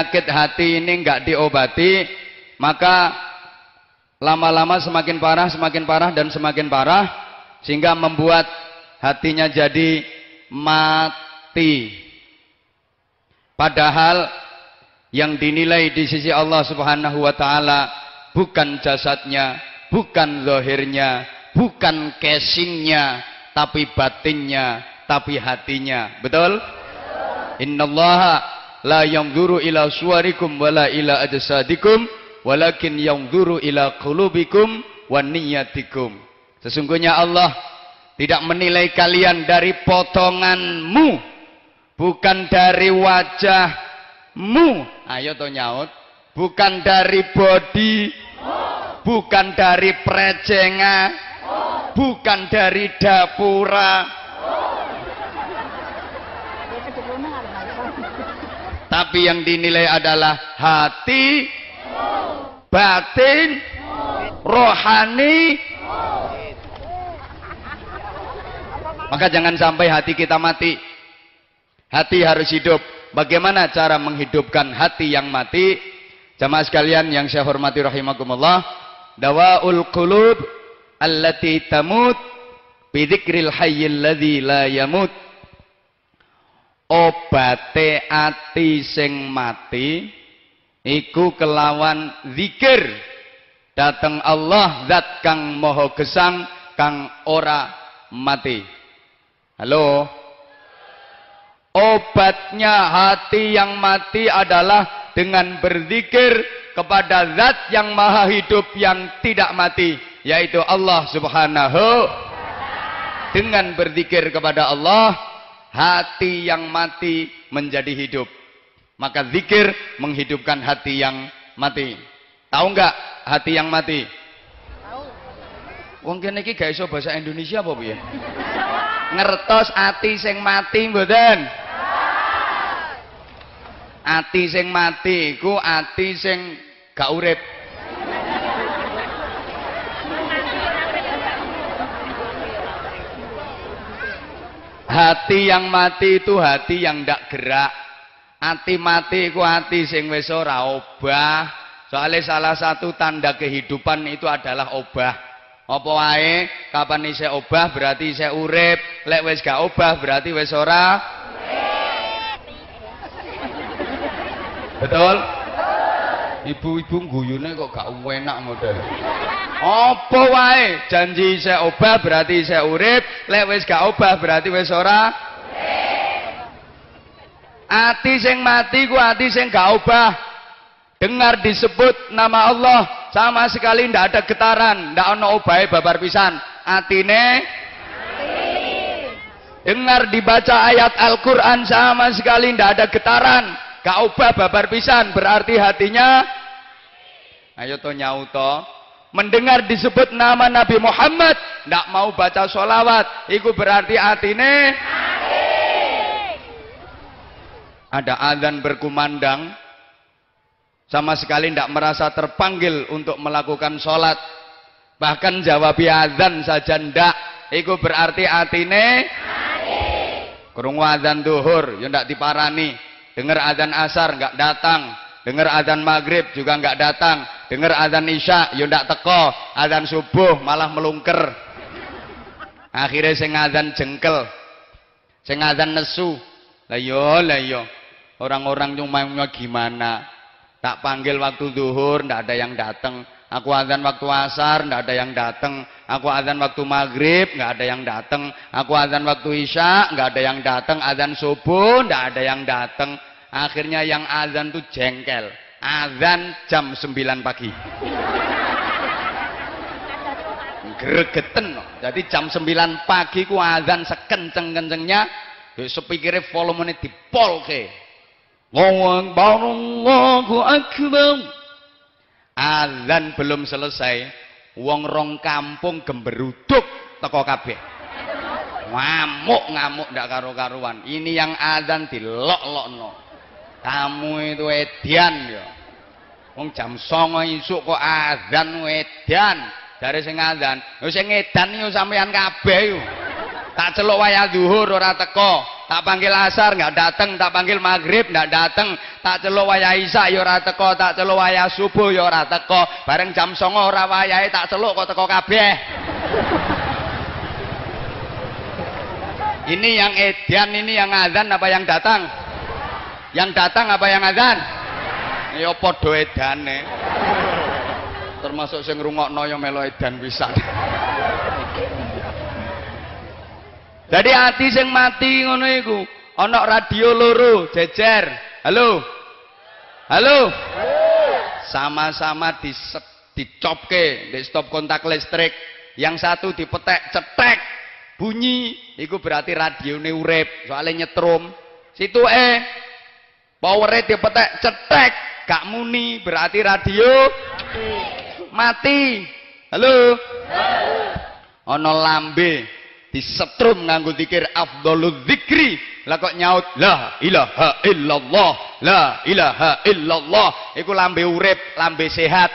penyakit hati ini nggak diobati, maka lama-lama semakin parah, semakin parah dan semakin parah sehingga membuat hatinya jadi mati. Padahal yang dinilai di sisi Allah Subhanahu wa taala bukan jasadnya, bukan zahirnya, bukan casingnya, tapi batinnya, tapi hatinya. Betul? Innallaha la yanzuru ila suwarikum wala ila ajsadikum walakin yanzuru ila qulubikum wa niyyatikum. Sesungguhnya Allah tidak menilai kalian dari potonganmu bukan dari wajahmu. Ayo to nyaut. Bukan dari body bukan dari precenga bukan dari dapura tapi yang dinilai adalah hati batin rohani maka jangan sampai hati kita mati Hati harus hidup. Bagaimana cara menghidupkan hati yang mati? Jamaah sekalian yang saya hormati rahimakumullah. Dawaul qulub allati tamut bidzikril hayyil ladzi la yamut. Obate ati sing mati iku kelawan zikir dateng Allah zat kang moho gesang kang ora mati. Halo. Obatnya hati yang mati adalah dengan berzikir kepada zat yang maha hidup yang tidak mati. Yaitu Allah subhanahu. Dengan berzikir kepada Allah, hati yang mati menjadi hidup. Maka zikir menghidupkan hati yang mati. Tahu enggak hati yang mati? Tahu. Wong kene iki gak iso bahasa Indonesia apa piye? Ngertos ati sing mati mboten? ati sing mati iku ati sing gak urip hati yang mati itu hati yang ndak gerak. Hati mati iku hati sing wis ora obah. Soalnya salah satu tanda kehidupan itu adalah obah. Apa wae? Kapan isih obah berarti isih urip. Lek wis gak obah berarti wis ora Betul? Ibu-ibu guyune kok gak enak model. Apa wae? Janji saya obah berarti saya urip, lek wis gak obah berarti wis ora Ati sing mati ku ati sing gak obah. Dengar disebut nama Allah. Sama sekali ndak ada getaran, ndak ono obahe babar pisan. Atine Dengar dibaca ayat Al-Qur'an sama sekali ndak ada getaran, gak ubah babar pisan berarti hatinya ayo to nyauto mendengar disebut nama Nabi Muhammad ndak mau baca sholawat itu berarti hatine ada adzan berkumandang sama sekali tidak merasa terpanggil untuk melakukan sholat. Bahkan jawab adzan saja ndak itu berarti atine kurung adzan duhur ya ndak diparani dengar adzan asar nggak datang. Dengar adzan maghrib juga nggak datang. Dengar adzan isya yo ndak teko. Adzan subuh malah melungker. Akhirnya sing adzan jengkel. Sing adzan nesu. Lah yo lah yo. Orang-orang cuma gimana? Tak panggil waktu duhur ndak ada yang datang aku adzan waktu asar ndak ada yang datang aku adzan waktu maghrib nggak ada yang datang aku adzan waktu isya nggak ada yang datang adzan subuh nggak ada yang datang akhirnya yang azan tuh jengkel. Azan jam 9 pagi. Gregeten jadi jam 9 pagi ku azan sekenceng-kencengnya sepikirnya volumenya dipolke. Allahu Allahu Akbar azan belum selesai wong rong kampung gemberuduk teko kabeh. Ngamuk ngamuk ndak karu-karuan ini yang azan dilok-lokno. Kamu itu edian ya. Wong jam songo isuk kok azan edian dari sing azan. Yo sing edan yo sampean kabeh yo. Tak celuk wayah zuhur ora teko tak panggil asar nggak datang tak panggil maghrib nggak datang tak celuk wayah isya ya teko. Tak celuk wayah subuh ya ora teko. Bareng jam songo ora wayahe tak celuk kok teko kabeh. Ini yang edian ini yang azan apa yang datang? Yang datang apa yang azan ya padha edane. Termasuk sing ngrungokno ya melo edan pisan jadi hati sing mati ngono iku ana radio loro jejer. Halo? Halo? Sama-sama di dicopke di stop kontak listrik. Yang satu dipetek cetek. Bunyi iku berarti radione urip soalnya nyetrum. Situ eh powernya dipetek cetek. Gak muni berarti radio mati. Halo. Ana lambe disetrum nganggo zikir afdhalul zikri. Lah kok nyaut la ilaha illallah la ilaha illallah. Iku lambe urip lambe sehat.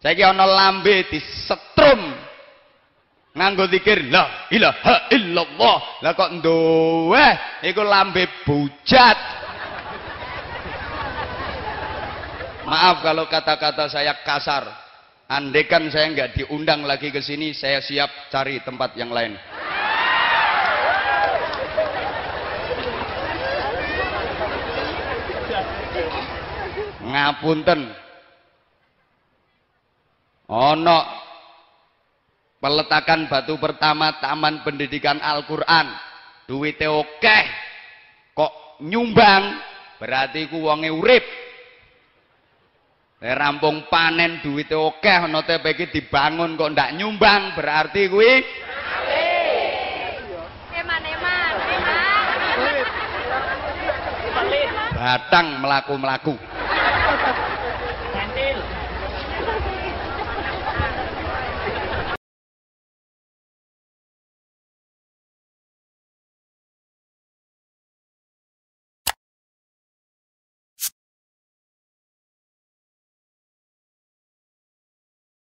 Saiki ana lambe disetrum nganggo zikir la ilaha illallah. Lah kok nduweh iku lambe bujat. Maaf kalau kata-kata saya kasar Andekan saya nggak diundang lagi ke sini, saya siap cari tempat yang lain. Ngapunten. Ono peletakan batu pertama Taman Pendidikan Al-Qur'an. Duwite oke. Kok nyumbang berarti ku wonge urip rampung panen duit oke ana TPK dibangun kok ndak nyumbang berarti kuwi batang melaku-melaku